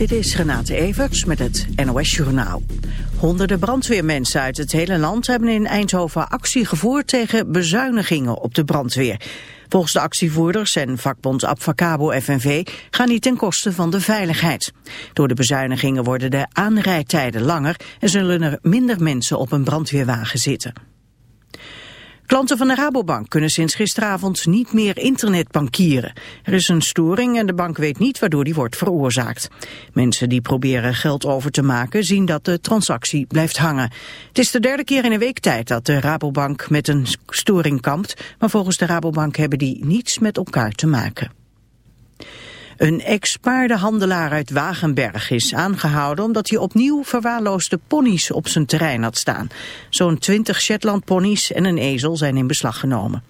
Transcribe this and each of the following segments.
Dit is Renate Everts met het NOS Journaal. Honderden brandweermensen uit het hele land hebben in Eindhoven actie gevoerd tegen bezuinigingen op de brandweer. Volgens de actievoerders en vakbond Abfacabo FNV gaan die ten koste van de veiligheid. Door de bezuinigingen worden de aanrijdtijden langer en zullen er minder mensen op een brandweerwagen zitten. Klanten van de Rabobank kunnen sinds gisteravond niet meer internetbankieren. Er is een storing en de bank weet niet waardoor die wordt veroorzaakt. Mensen die proberen geld over te maken zien dat de transactie blijft hangen. Het is de derde keer in een week tijd dat de Rabobank met een storing kampt, maar volgens de Rabobank hebben die niets met elkaar te maken. Een ex-paardenhandelaar uit Wagenberg is aangehouden omdat hij opnieuw verwaarloosde ponies op zijn terrein had staan. Zo'n 20 Shetland ponies en een ezel zijn in beslag genomen.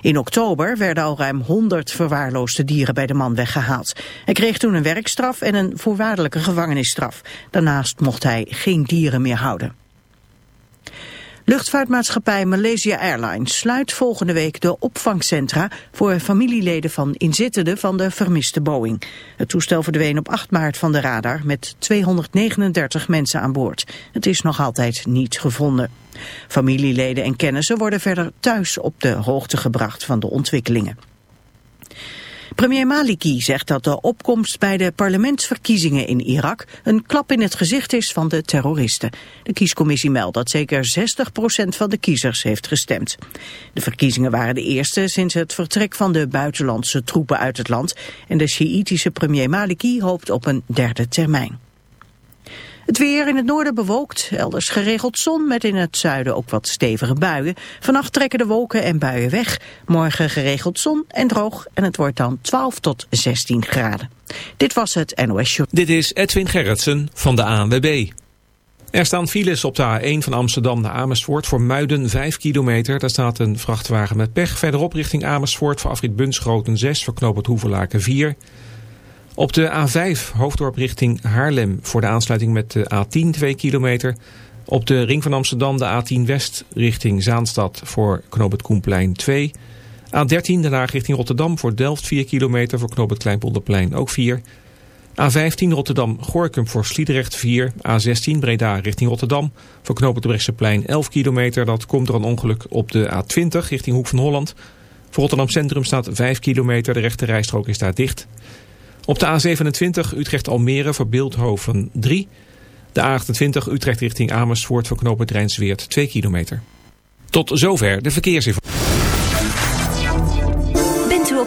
In oktober werden al ruim 100 verwaarloosde dieren bij de man weggehaald. Hij kreeg toen een werkstraf en een voorwaardelijke gevangenisstraf. Daarnaast mocht hij geen dieren meer houden. Luchtvaartmaatschappij Malaysia Airlines sluit volgende week de opvangcentra voor familieleden van inzittenden van de vermiste Boeing. Het toestel verdween op 8 maart van de radar met 239 mensen aan boord. Het is nog altijd niet gevonden. Familieleden en kennissen worden verder thuis op de hoogte gebracht van de ontwikkelingen. Premier Maliki zegt dat de opkomst bij de parlementsverkiezingen in Irak een klap in het gezicht is van de terroristen. De kiescommissie meldt dat zeker 60% van de kiezers heeft gestemd. De verkiezingen waren de eerste sinds het vertrek van de buitenlandse troepen uit het land en de Sjiïtische premier Maliki hoopt op een derde termijn. Het weer in het noorden bewolkt, elders geregeld zon met in het zuiden ook wat stevige buien. Vannacht trekken de wolken en buien weg. Morgen geregeld zon en droog en het wordt dan 12 tot 16 graden. Dit was het NOS Show. Dit is Edwin Gerritsen van de ANWB. Er staan files op de A1 van Amsterdam naar Amersfoort voor Muiden 5 kilometer. Daar staat een vrachtwagen met pech. Verderop richting Amersfoort voor afrit Bunschoten 6, voor knooppunt Hoevelaken 4... Op de A5 hoofddorp richting Haarlem voor de aansluiting met de A10 2 kilometer. Op de ring van Amsterdam de A10 West richting Zaanstad voor knoop Koenplein 2. A13 daarna richting Rotterdam voor Delft 4 kilometer voor knoop Kleinpolderplein ook 4. A15 Rotterdam-Gorkum voor Sliedrecht 4. A16 Breda richting Rotterdam voor knoop Brechtseplein 11 kilometer. Dat komt door een ongeluk op de A20 richting Hoek van Holland. Voor Rotterdam Centrum staat 5 kilometer. De rechte rijstrook is daar dicht. Op de A27 Utrecht-Almere voor Beeldhoven 3. De A28 Utrecht richting Amersfoort voor knooppunt Rijnsweert 2 kilometer. Tot zover de verkeersinformatie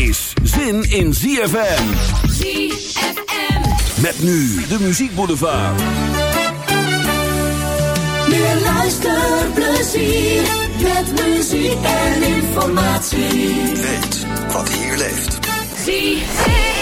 Is zin in ZFM. ZFM. Met nu de muziekboulevard. Meer luisterplezier met muziek en informatie. Weet wat hier leeft. ZFM.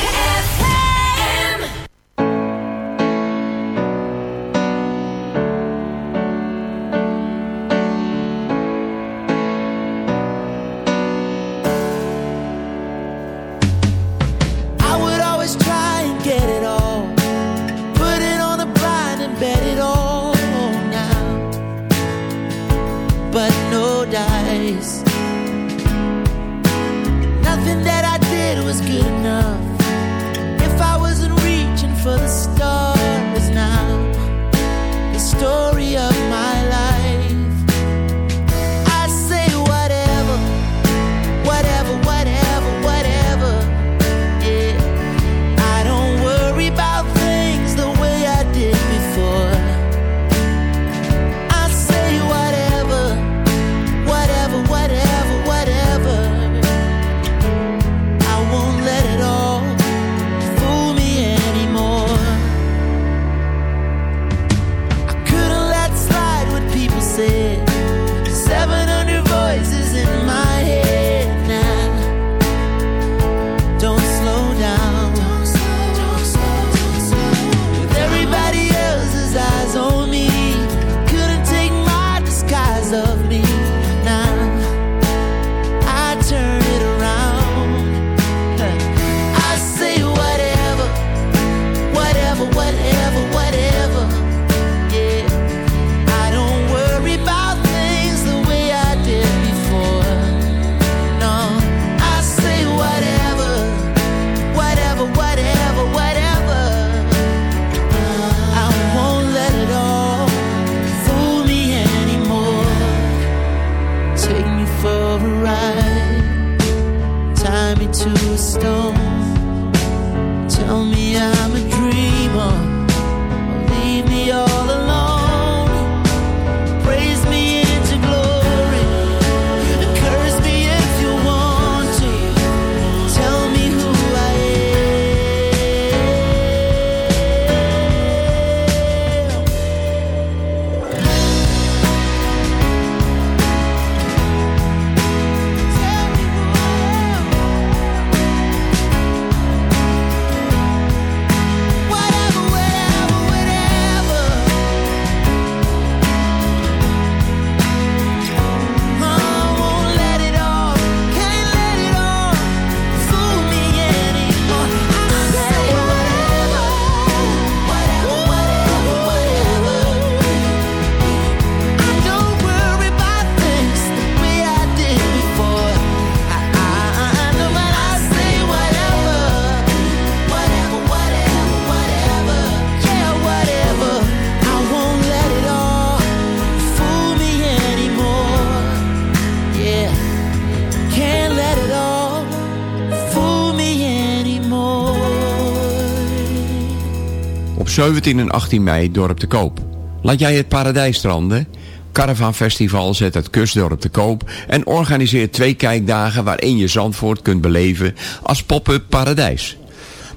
17 en 18 mei Dorp te Koop. Laat jij het paradijs stranden? Caravan Festival zet het kustdorp te koop en organiseert twee kijkdagen waarin je Zandvoort kunt beleven als pop-up paradijs.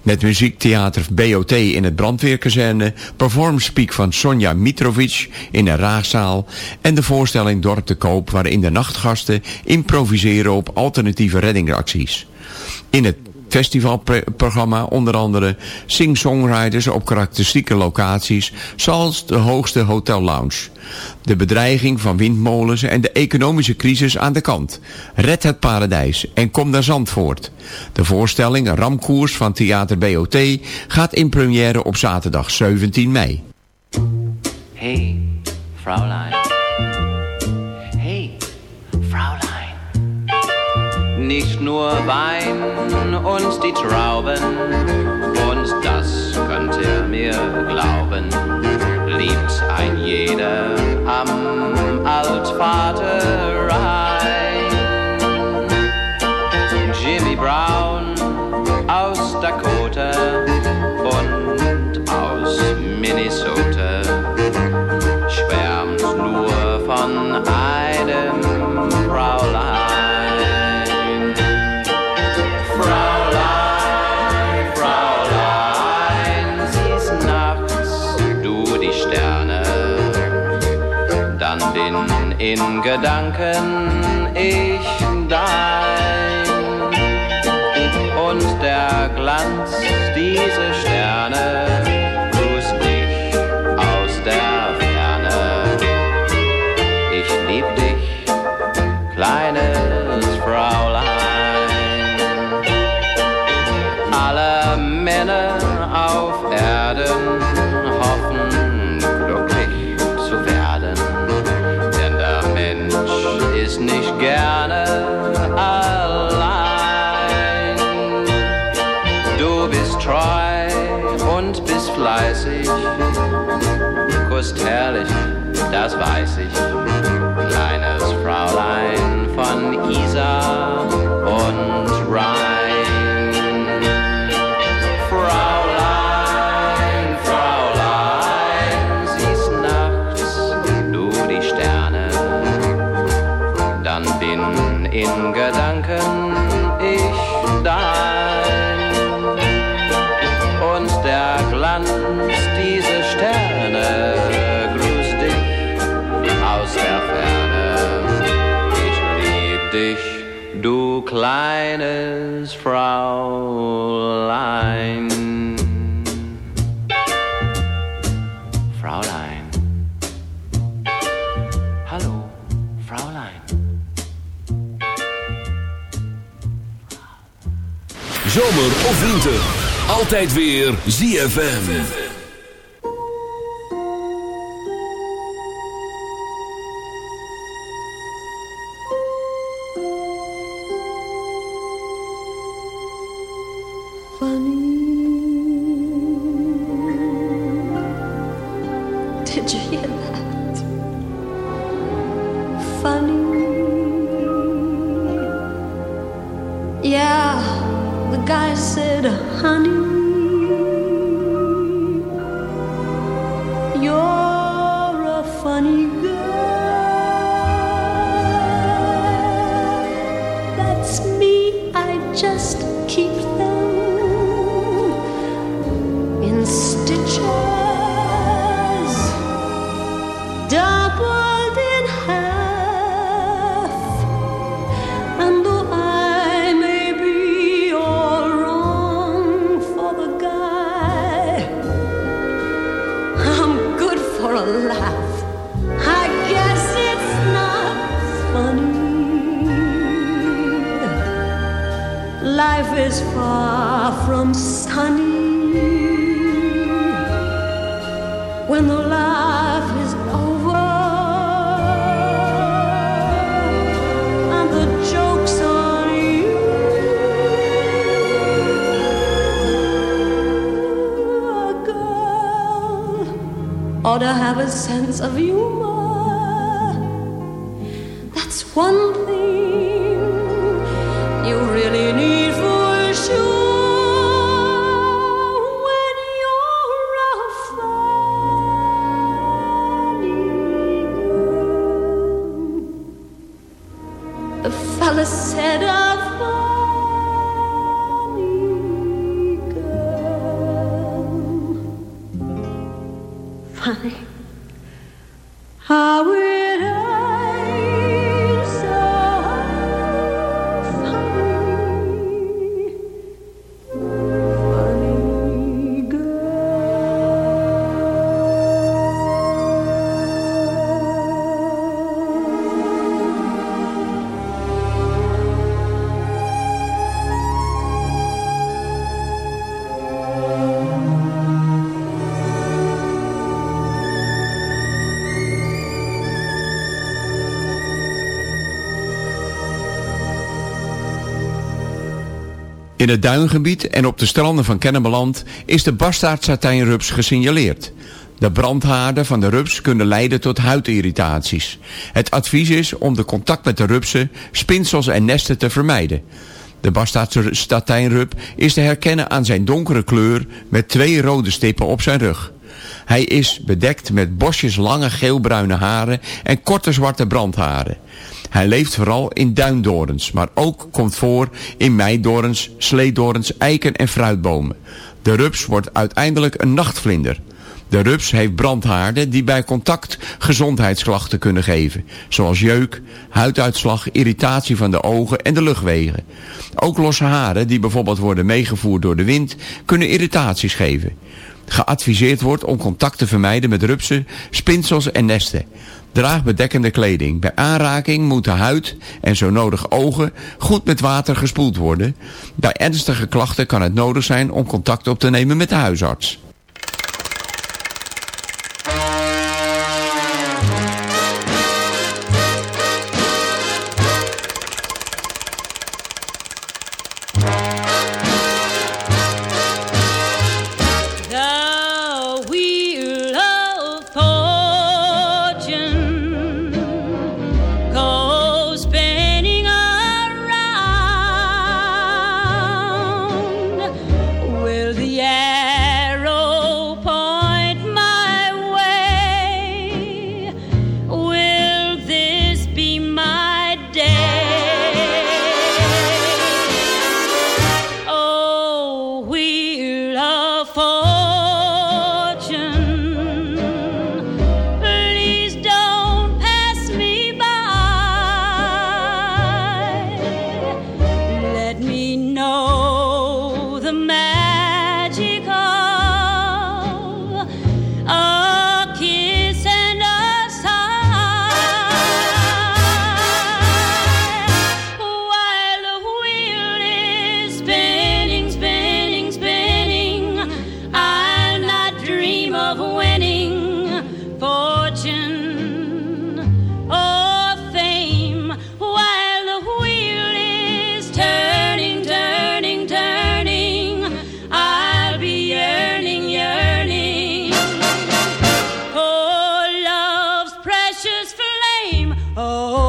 Met muziektheater BOT in het brandweerkazerne, performspeak van Sonja Mitrovic in een raagzaal en de voorstelling Dorp te koop waarin de nachtgasten improviseren op alternatieve reddingacties. In het festivalprogramma. Onder andere sing-songriders op karakteristieke locaties, zoals de hoogste hotel lounge. De bedreiging van windmolens en de economische crisis aan de kant. Red het paradijs en kom naar Zandvoort. De voorstelling Ramkoers van Theater BOT gaat in première op zaterdag 17 mei. Hey, nicht nur Wein und die Trauben, und das könnt ihr mir glauben, liebt ein jeder am Altvater. in Gedanken. Kusst herrlich, das weiß ich. Kleines Fräulein. Fräulein. Hallo, Fräulein. Zomer of winter, altijd weer ZFM. Humor. That's one thing In het duingebied en op de stranden van Kennemerland is de bastaardsatijnrups gesignaleerd. De brandhaarden van de rups kunnen leiden tot huidirritaties. Het advies is om de contact met de rupsen, spinsels en nesten te vermijden. De bastaardstatijnrup is te herkennen aan zijn donkere kleur met twee rode stippen op zijn rug. Hij is bedekt met bosjes lange geelbruine haren en korte zwarte brandharen. Hij leeft vooral in duindorens, maar ook komt voor in meidorens, sleedorens, eiken en fruitbomen. De rups wordt uiteindelijk een nachtvlinder. De rups heeft brandhaarden die bij contact gezondheidsklachten kunnen geven. Zoals jeuk, huiduitslag, irritatie van de ogen en de luchtwegen. Ook losse haren die bijvoorbeeld worden meegevoerd door de wind kunnen irritaties geven. Geadviseerd wordt om contact te vermijden met rupsen, spinsels en nesten. Draag bedekkende kleding. Bij aanraking moet de huid en zo nodig ogen goed met water gespoeld worden. Bij ernstige klachten kan het nodig zijn om contact op te nemen met de huisarts. precious flame. Oh.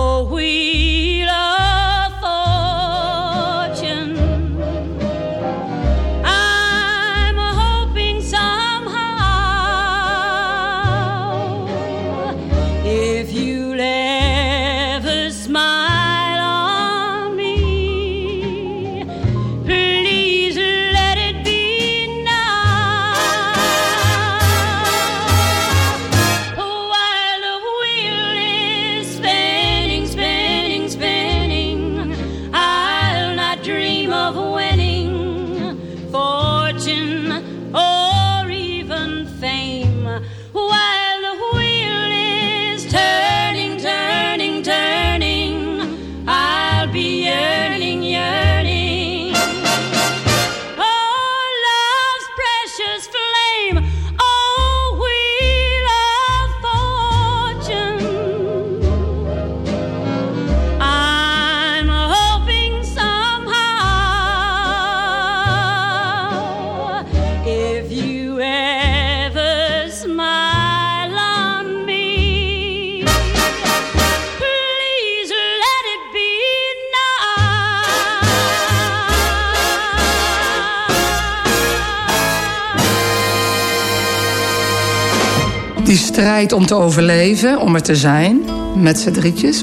Strijd om te overleven, om er te zijn, met z'n drietjes.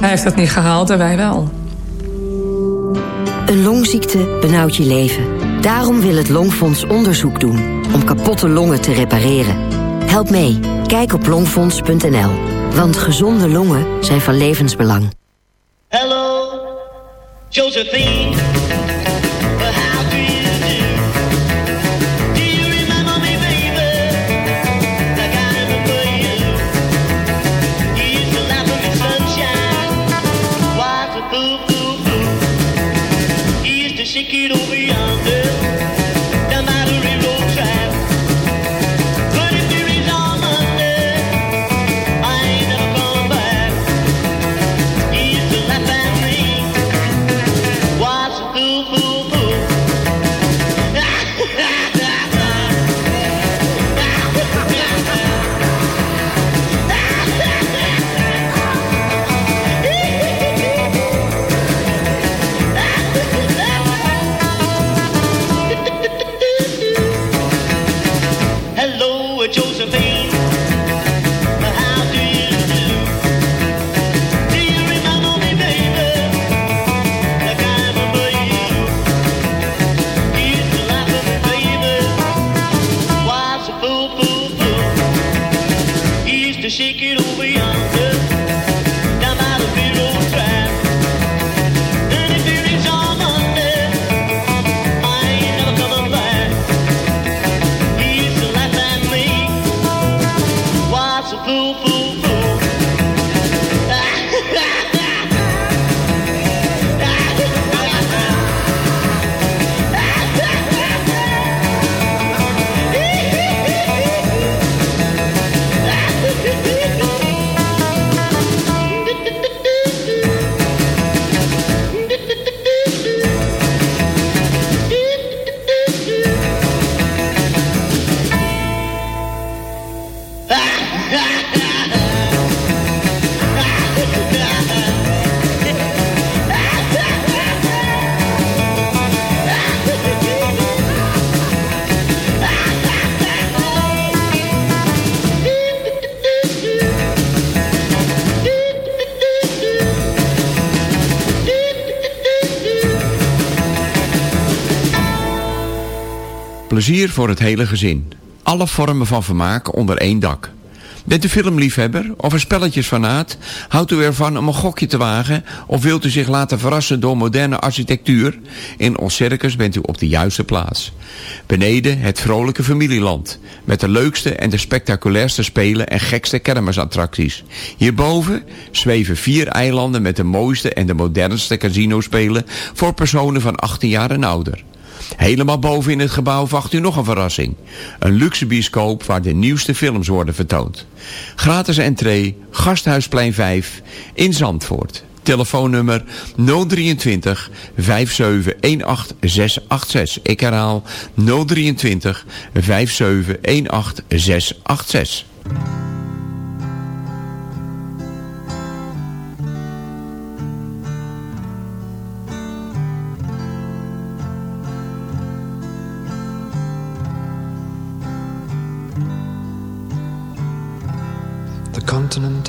Hij heeft dat niet gehaald en wij wel. Een longziekte benauwt je leven. Daarom wil het Longfonds onderzoek doen om kapotte longen te repareren. Help mee. Kijk op longfonds.nl. Want gezonde longen zijn van levensbelang. Hello, Josephine. Plezier voor het hele gezin. Alle vormen van vermaak onder één dak. Bent u filmliefhebber of een spelletjesfanaat? Houdt u ervan om een gokje te wagen? Of wilt u zich laten verrassen door moderne architectuur? In ons circus bent u op de juiste plaats. Beneden het vrolijke familieland. Met de leukste en de spectaculairste spelen en gekste kermisattracties. Hierboven zweven vier eilanden met de mooiste en de modernste casinospelen voor personen van 18 jaar en ouder. Helemaal boven in het gebouw wacht u nog een verrassing. Een luxe bioscoop waar de nieuwste films worden vertoond. Gratis entree, Gasthuisplein 5 in Zandvoort. Telefoonnummer 023 5718 686. Ik herhaal 023 5718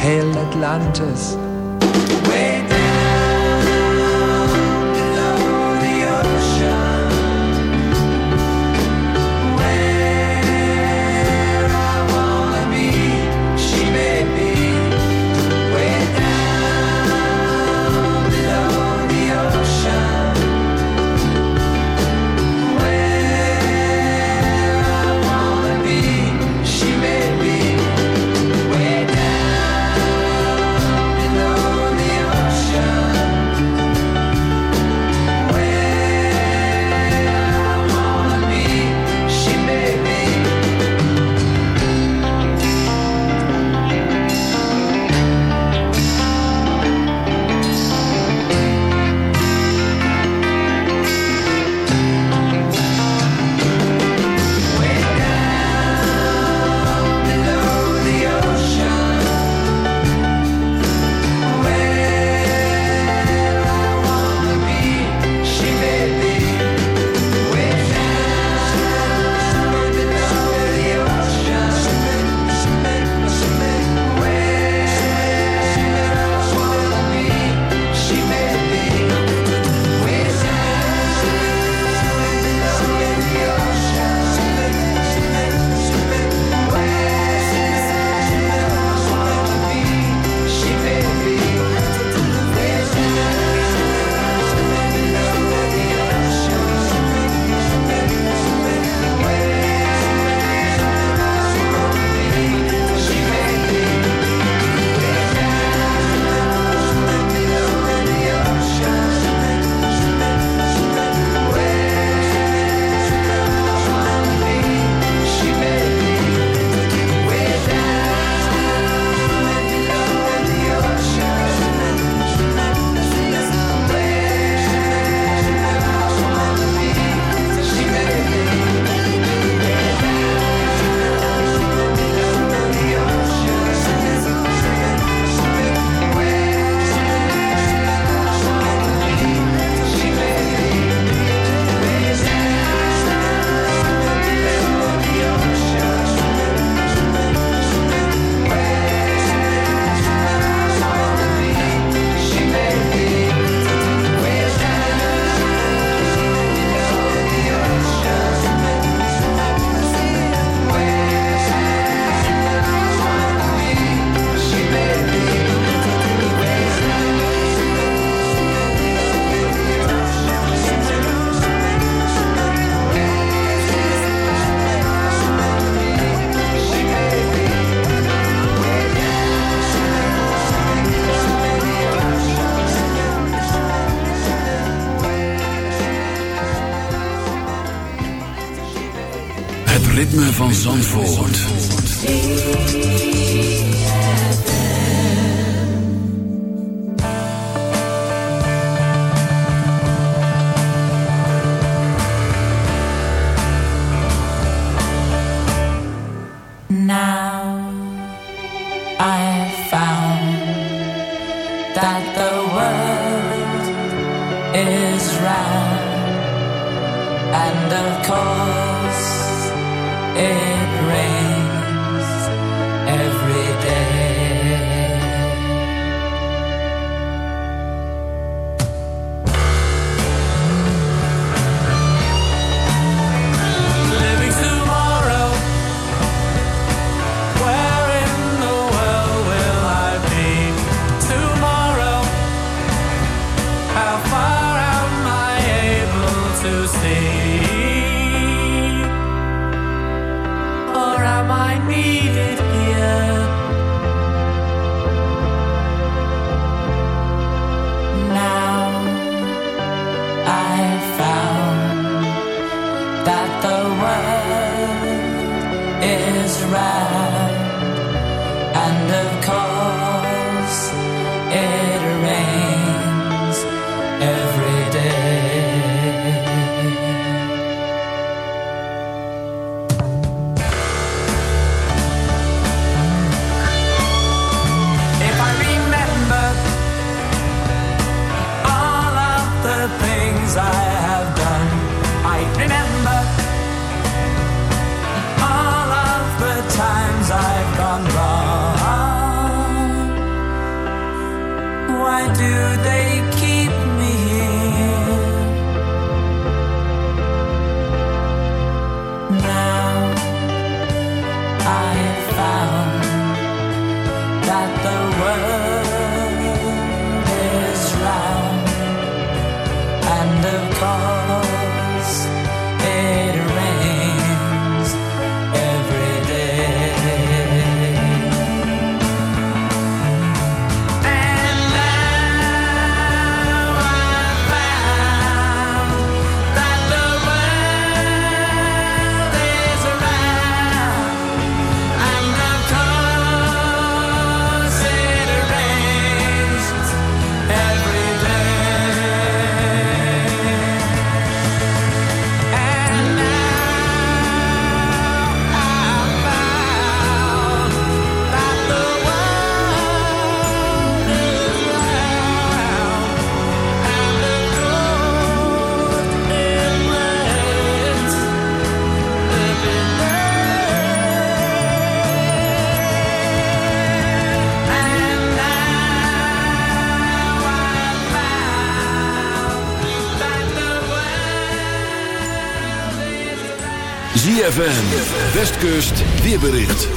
Hail Atlantis! ZFM, Westkust, weerbericht.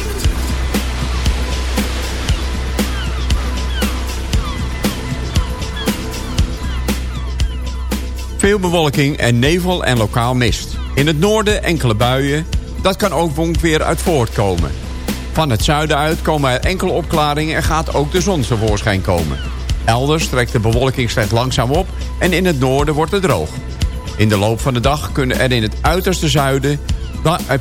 Veel bewolking en nevel en lokaal mist. In het noorden enkele buien. Dat kan ook weer uit voortkomen. Van het zuiden uit komen er enkele opklaringen... en gaat ook de zon tevoorschijn komen. Elders trekt de bewolking slechts langzaam op... en in het noorden wordt het droog. In de loop van de dag kunnen er in het uiterste zuiden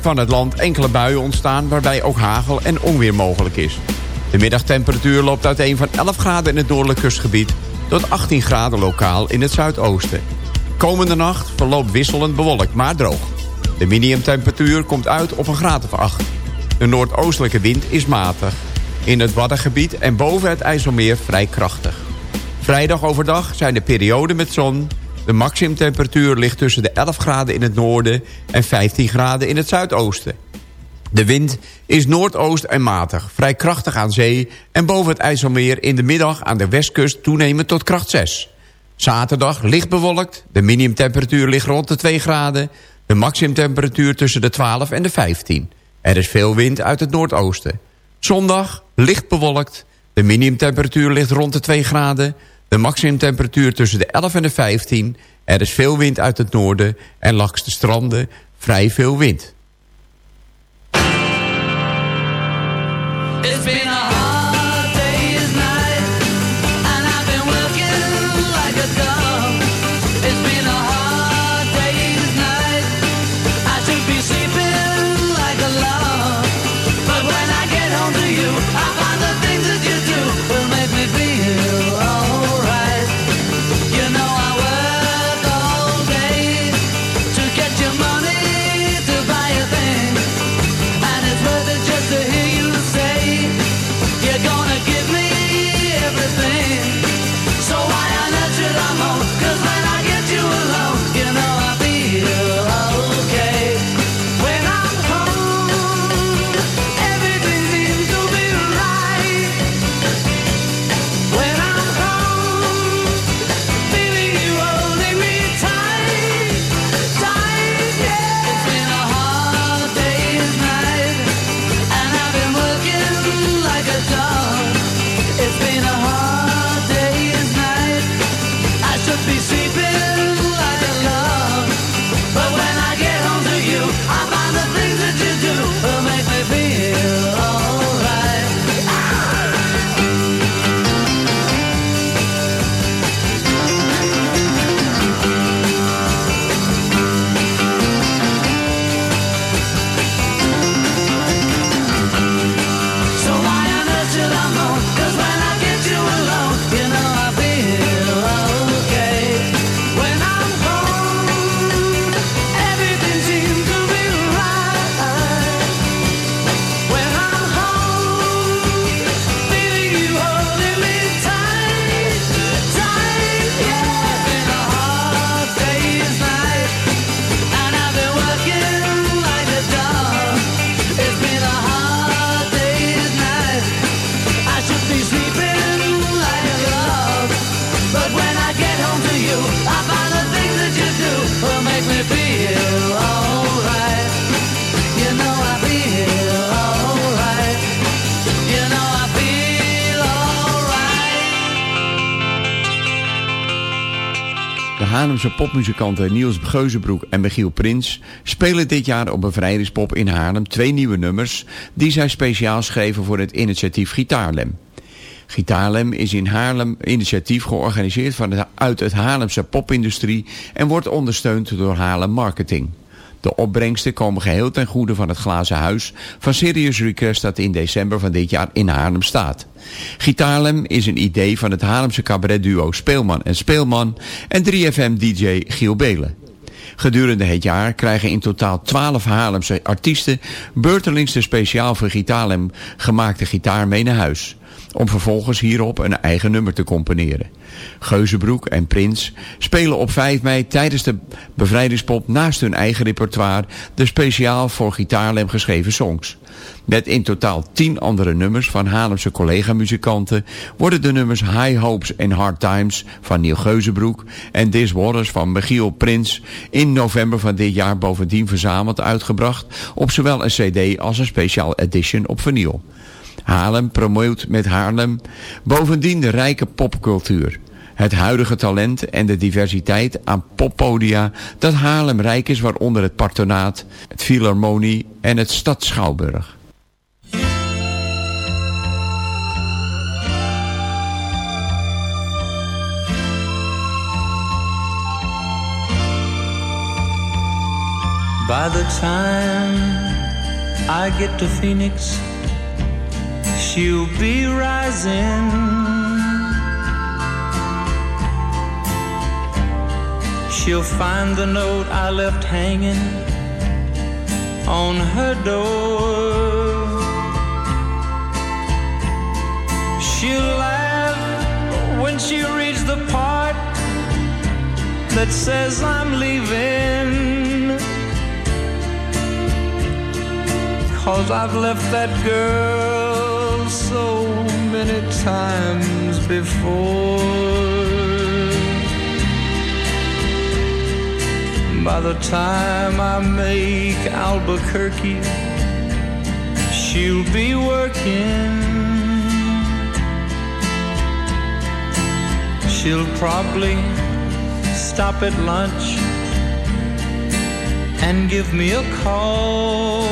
van het land enkele buien ontstaan... waarbij ook hagel en onweer mogelijk is. De middagtemperatuur loopt uiteen van 11 graden in het noordelijk kustgebied... tot 18 graden lokaal in het zuidoosten. Komende nacht verloopt wisselend bewolkt, maar droog. De minimumtemperatuur komt uit op een graad of 8. De noordoostelijke wind is matig. In het Waddengebied en boven het IJsselmeer vrij krachtig. Vrijdag overdag zijn de perioden met zon. De maximumtemperatuur ligt tussen de 11 graden in het noorden... en 15 graden in het zuidoosten. De wind is noordoost en matig, vrij krachtig aan zee... en boven het IJsselmeer in de middag aan de westkust toenemen tot kracht 6. Zaterdag licht bewolkt, de minimumtemperatuur ligt rond de 2 graden... de maximumtemperatuur tussen de 12 en de 15. Er is veel wind uit het noordoosten. Zondag licht bewolkt, de minimumtemperatuur ligt rond de 2 graden... de maximumtemperatuur tussen de 11 en de 15... er is veel wind uit het noorden en langs de stranden vrij veel wind. Haarlemse popmuzikanten Niels Geuzenbroek en Michiel Prins spelen dit jaar op Bevrijdingspop in Haarlem twee nieuwe nummers die zij speciaal schreven voor het initiatief Gitaarlem. Gitaarlem is in Haarlem initiatief georganiseerd vanuit het Haarlemse popindustrie en wordt ondersteund door Haarlem Marketing. De opbrengsten komen geheel ten goede van het Glazen Huis van Serious Request dat in december van dit jaar in Haarlem staat. Gitaarlem is een idee van het Haarlemse cabaretduo Speelman en Speelman en 3FM-dj Giel Belen. Gedurende het jaar krijgen in totaal 12 Haarlemse artiesten beurtelings de speciaal voor Gitaarlem gemaakte gitaar mee naar huis om vervolgens hierop een eigen nummer te componeren. Geuzenbroek en Prins spelen op 5 mei tijdens de bevrijdingspop naast hun eigen repertoire de speciaal voor Gitaarlem geschreven songs. Met in totaal 10 andere nummers van Haarlemse collega-muzikanten worden de nummers High Hopes en Hard Times van Neil Geuzenbroek en This Waters van Michiel Prins in november van dit jaar bovendien verzameld uitgebracht op zowel een cd als een speciaal edition op vinyl. Haarlem promoot met Haarlem bovendien de rijke popcultuur. Het huidige talent en de diversiteit aan poppodia dat Haarlem rijk is waaronder het Partonaat, het Philharmonie en het Stad Schouwburg. By the time I get to Phoenix, she'll be rising. She'll find the note I left hanging on her door. She'll laugh when she reads the part that says I'm leaving. Cause I've left that girl so many times before. By the time I make Albuquerque, she'll be working. She'll probably stop at lunch and give me a call.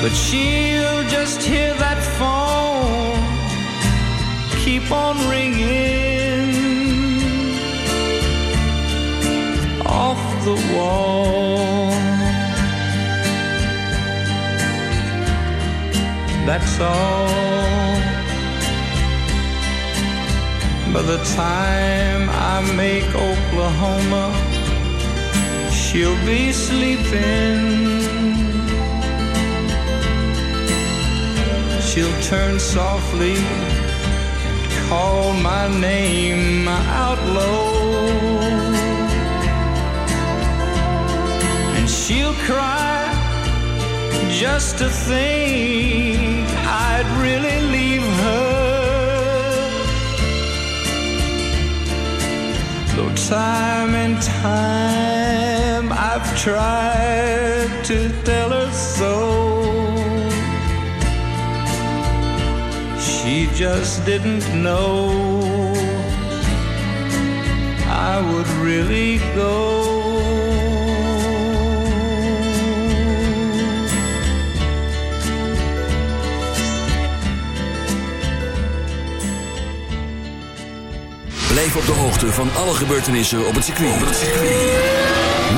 But she'll just hear that phone keep on ringing off the wall. That's all. By the time I make Oklahoma, she'll be sleeping. She'll turn softly and call my name out low. Cry just to think I'd really leave her. Though time and time I've tried to tell her so. She just didn't know I would really go. Blijf op de hoogte van alle gebeurtenissen op het circuit.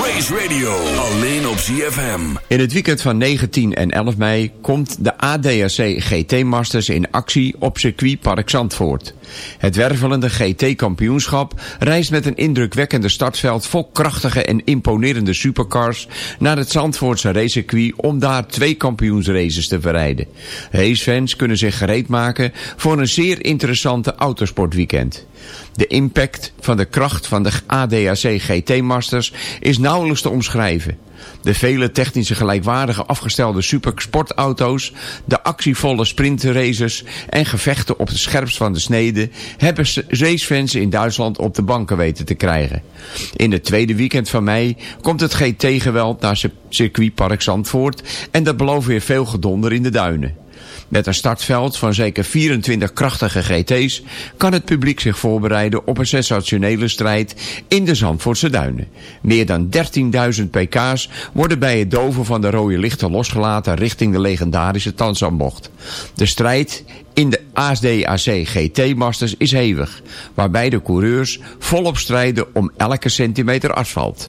Race Radio, alleen op ZFM. In het weekend van 19 en 11 mei komt de ADAC GT Masters in actie op circuitpark Zandvoort. Het wervelende GT-kampioenschap reist met een indrukwekkende startveld vol krachtige en imponerende supercars naar het Zandvoortse racecircuit om daar twee kampioensraces te verrijden. Racefans kunnen zich gereed maken voor een zeer interessante autosportweekend. De impact van de kracht van de ADAC GT Masters is nauwelijks te omschrijven. De vele technische gelijkwaardige afgestelde supersportauto's, de actievolle sprintraces en gevechten op de scherpst van de snede hebben racefans in Duitsland op de banken weten te krijgen. In het tweede weekend van mei komt het GT-geweld naar circuitpark Zandvoort en dat belooft weer veel gedonder in de duinen. Met een startveld van zeker 24 krachtige GT's kan het publiek zich voorbereiden op een sensationele strijd in de Zandvoortse duinen. Meer dan 13.000 pk's worden bij het doven van de rode lichten losgelaten richting de legendarische Tanzanbocht. De strijd in de ASDAC GT Masters is hevig, waarbij de coureurs volop strijden om elke centimeter asfalt.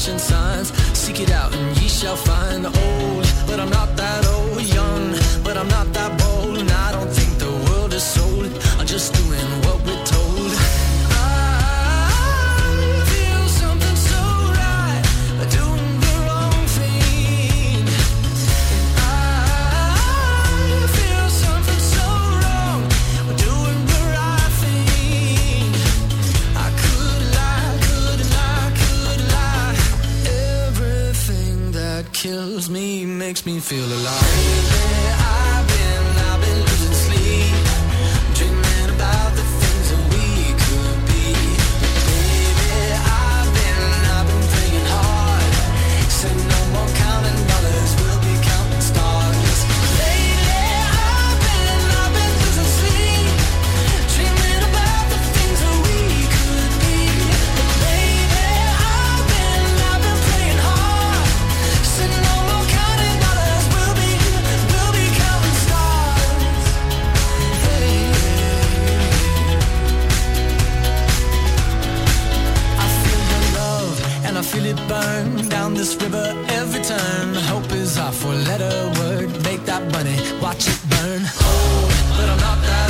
flashing signs. Seek it out and ye shall find the old, but I'm not that old. me, makes me feel alive. down this river every turn. Hope is our four-letter word. Make that money, watch it burn. Oh, but I'm not that.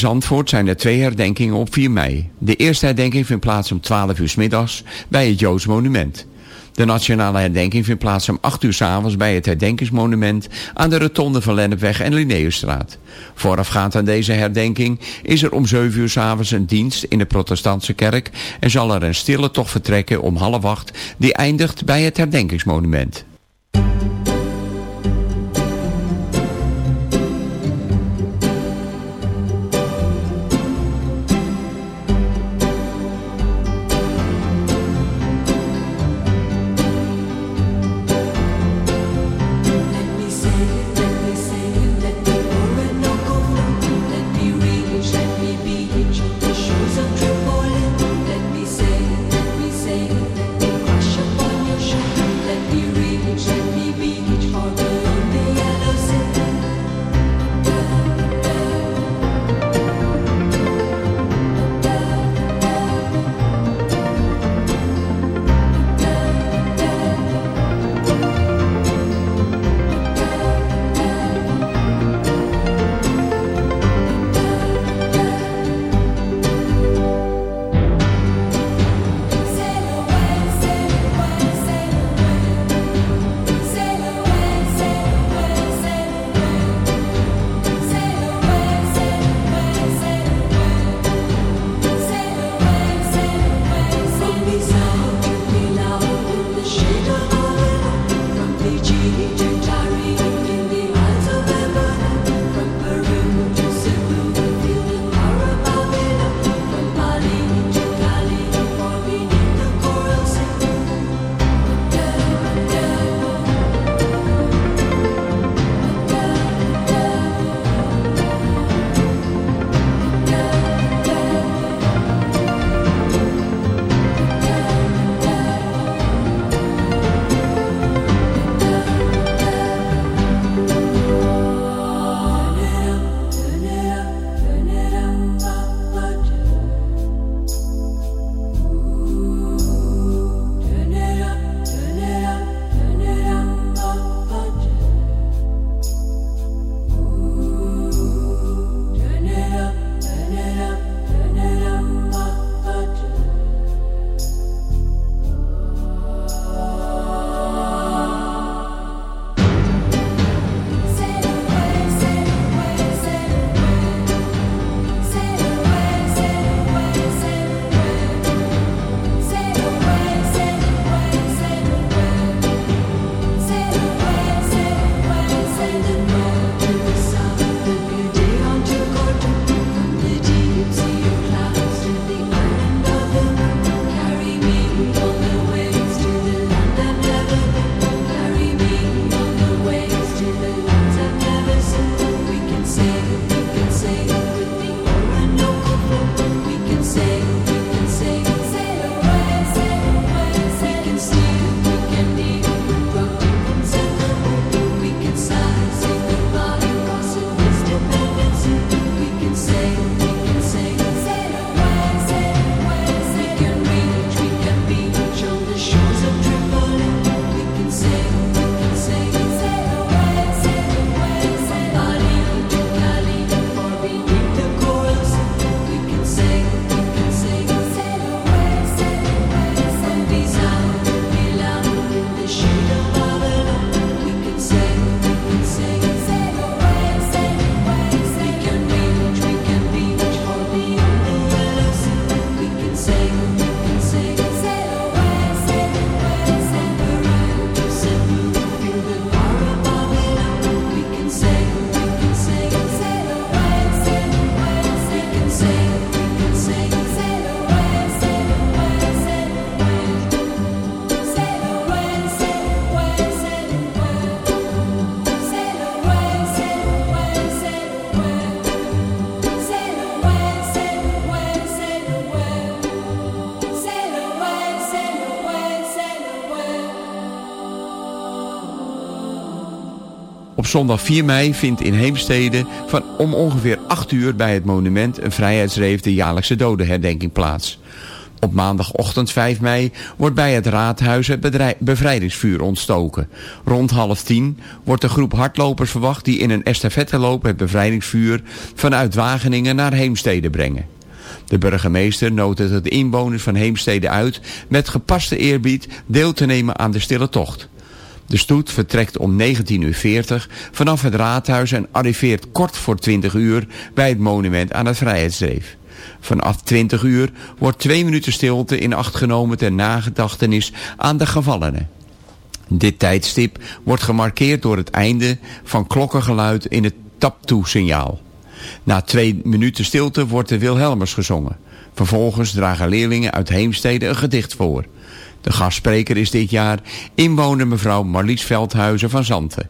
Zandvoort zijn er twee herdenkingen op 4 mei. De eerste herdenking vindt plaats om 12 uur middags bij het Joods Monument. De nationale herdenking vindt plaats om 8 uur s avonds bij het herdenkingsmonument aan de rotonde van Lennepweg en Linnaeusstraat. Voorafgaand aan deze herdenking is er om 7 uur s avonds een dienst in de protestantse kerk en zal er een stille tocht vertrekken om half acht die eindigt bij het herdenkingsmonument. Zondag 4 mei vindt in Heemstede van om ongeveer 8 uur bij het monument een vrijheidsreef de jaarlijkse dodenherdenking plaats. Op maandagochtend 5 mei wordt bij het raadhuis het bevrijdingsvuur ontstoken. Rond half tien wordt de groep hardlopers verwacht die in een estafetteloop het bevrijdingsvuur vanuit Wageningen naar Heemstede brengen. De burgemeester nodigt de inwoners van Heemstede uit met gepaste eerbied deel te nemen aan de stille tocht. De stoet vertrekt om 19.40 uur vanaf het raadhuis en arriveert kort voor 20 uur bij het monument aan het Vrijheidsdreef. Vanaf 20 uur wordt twee minuten stilte in acht genomen ter nagedachtenis aan de gevallenen. Dit tijdstip wordt gemarkeerd door het einde van klokkengeluid in het taptoe-signaal. Na twee minuten stilte wordt de Wilhelmers gezongen. Vervolgens dragen leerlingen uit Heemstede een gedicht voor. De gastspreker is dit jaar inwoner mevrouw Marlies Veldhuizen van Zanten.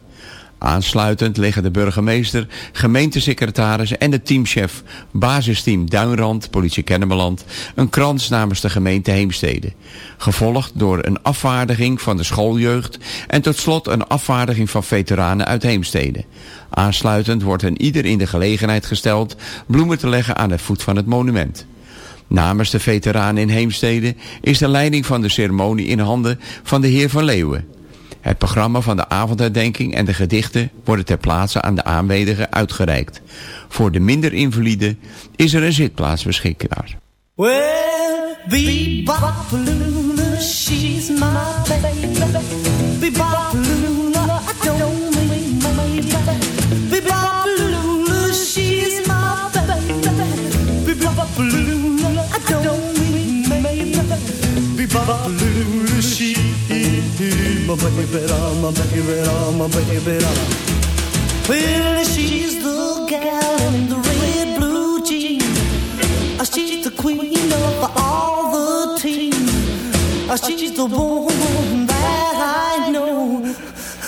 Aansluitend leggen de burgemeester, gemeentesecretaris en de teamchef basisteam Duinrand, politie Kennemerland, een krans namens de gemeente Heemstede. Gevolgd door een afvaardiging van de schooljeugd en tot slot een afvaardiging van veteranen uit Heemstede. Aansluitend wordt een ieder in de gelegenheid gesteld bloemen te leggen aan het voet van het monument. Namens de veteranen in Heemstede is de leiding van de ceremonie in handen van de heer Van Leeuwen. Het programma van de avondherdenking en de gedichten worden ter plaatse aan de aanwezigen uitgereikt. Voor de minder invalide is er een zitplaats beschikbaar. My baby, my baby, my baby. Well, she's the gal in the red blue jeans. Uh, She's the queen of all the team. Uh, She's the woman that I know.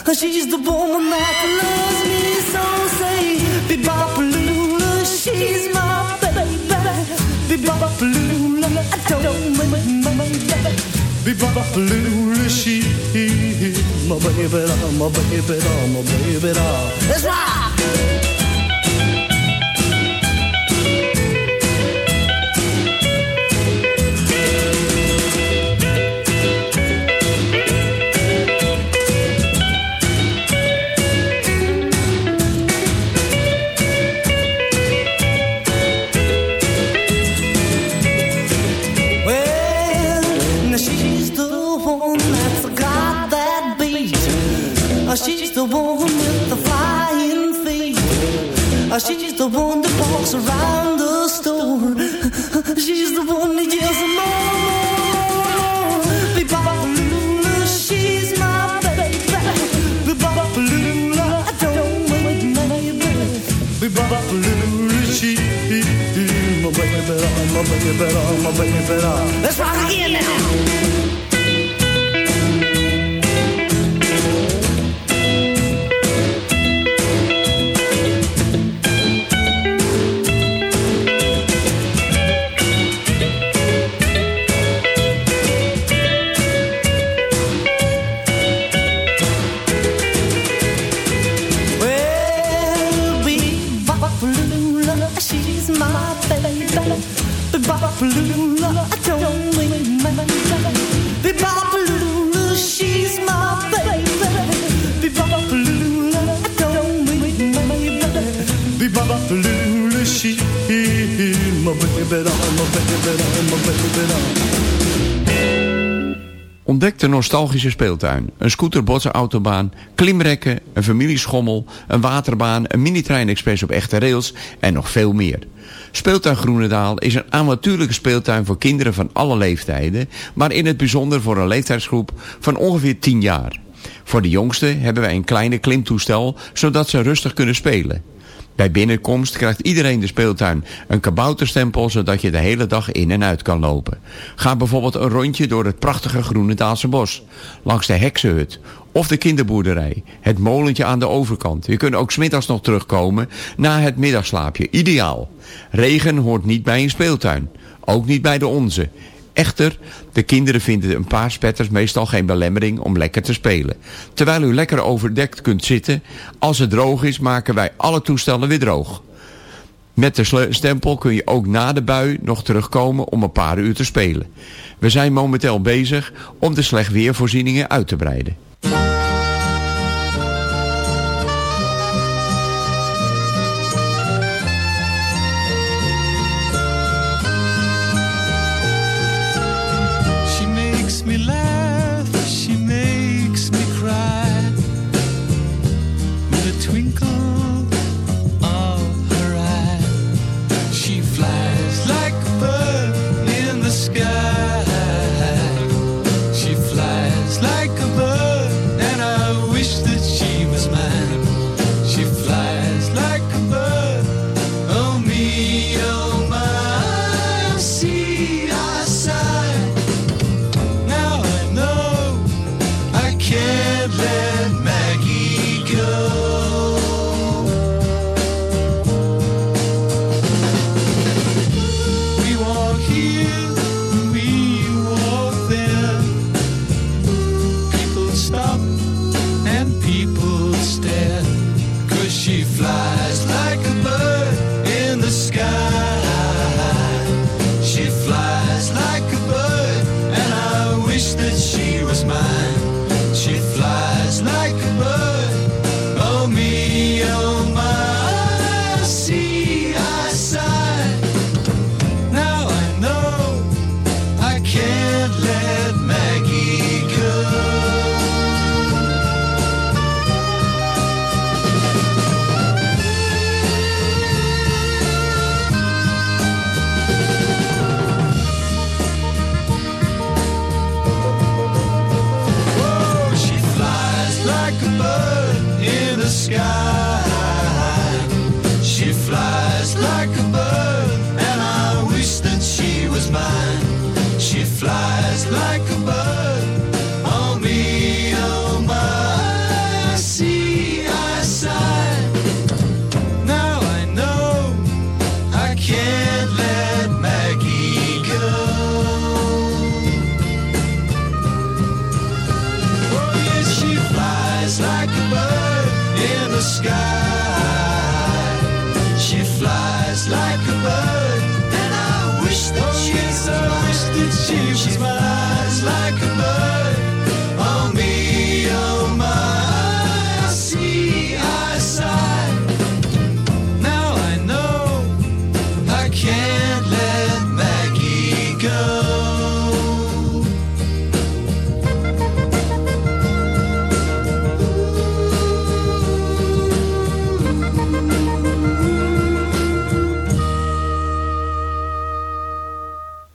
Uh, She's the woman that loves me so. Say, Bebop Lula, she's my baby. Bebop Lula, I don't mind baby. Bebop Lula, she my baby, my baby, my baby. Let's rock. Well, baby, my baby, my baby. Let's rock again now. Ontdek de nostalgische speeltuin. Een scooterbotsenautobaan, klimrekken, een familieschommel, een waterbaan, een mini-trein-express op echte rails en nog veel meer. Speeltuin Groenendaal is een avontuurlijke speeltuin voor kinderen van alle leeftijden, maar in het bijzonder voor een leeftijdsgroep van ongeveer 10 jaar. Voor de jongsten hebben wij een kleine klimtoestel, zodat ze rustig kunnen spelen. Bij binnenkomst krijgt iedereen de speeltuin een kabouterstempel zodat je de hele dag in en uit kan lopen. Ga bijvoorbeeld een rondje door het prachtige Groenendaalse bos, langs de heksenhut of de kinderboerderij, het molentje aan de overkant. Je kunt ook smiddags nog terugkomen na het middagslaapje. Ideaal. Regen hoort niet bij een speeltuin. Ook niet bij de onze. Echter, de kinderen vinden een paar spetters meestal geen belemmering om lekker te spelen. Terwijl u lekker overdekt kunt zitten, als het droog is maken wij alle toestellen weer droog. Met de stempel kun je ook na de bui nog terugkomen om een paar uur te spelen. We zijn momenteel bezig om de slecht weervoorzieningen uit te breiden. stop and people.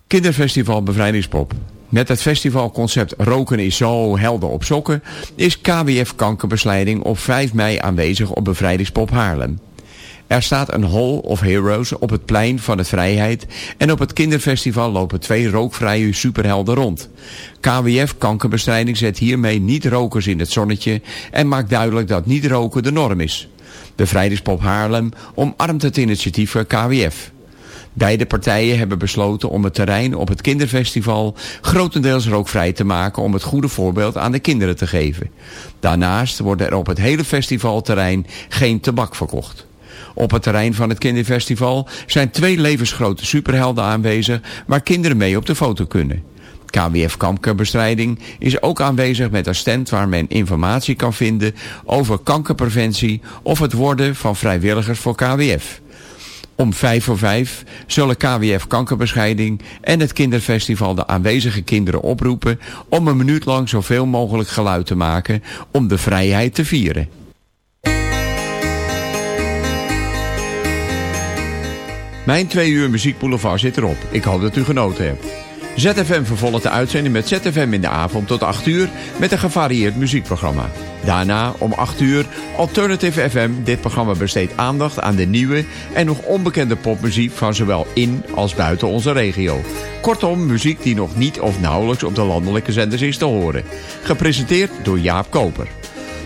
Kinderfestival Bevrijdingspop. Met het festivalconcept Roken is zo helder op sokken... is KWF Kankerbestrijding op 5 mei aanwezig op Bevrijdingspop Haarlem. Er staat een Hall of Heroes op het plein van het Vrijheid... en op het kinderfestival lopen twee rookvrije superhelden rond. KWF Kankerbestrijding zet hiermee niet-rokers in het zonnetje... en maakt duidelijk dat niet roken de norm is. Bevrijdingspop Haarlem omarmt het initiatief voor KWF... Beide partijen hebben besloten om het terrein op het kinderfestival grotendeels rookvrij te maken om het goede voorbeeld aan de kinderen te geven. Daarnaast wordt er op het hele festivalterrein geen tabak verkocht. Op het terrein van het kinderfestival zijn twee levensgrote superhelden aanwezig waar kinderen mee op de foto kunnen. KWF Kankerbestrijding is ook aanwezig met een stand waar men informatie kan vinden over kankerpreventie of het worden van vrijwilligers voor KWF. Om vijf voor vijf zullen KWF Kankerbescheiding en het kinderfestival de aanwezige kinderen oproepen om een minuut lang zoveel mogelijk geluid te maken om de vrijheid te vieren. Mijn twee uur muziekboulevard zit erop. Ik hoop dat u genoten hebt. ZFM vervolgt de uitzending met ZFM in de avond tot 8 uur met een gevarieerd muziekprogramma. Daarna om 8 uur Alternative FM. Dit programma besteedt aandacht aan de nieuwe en nog onbekende popmuziek van zowel in als buiten onze regio. Kortom, muziek die nog niet of nauwelijks op de landelijke zenders is te horen. Gepresenteerd door Jaap Koper.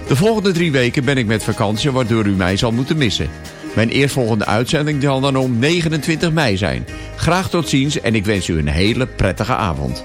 De volgende drie weken ben ik met vakantie waardoor u mij zal moeten missen. Mijn eerstvolgende uitzending zal dan om 29 mei zijn. Graag tot ziens en ik wens u een hele prettige avond.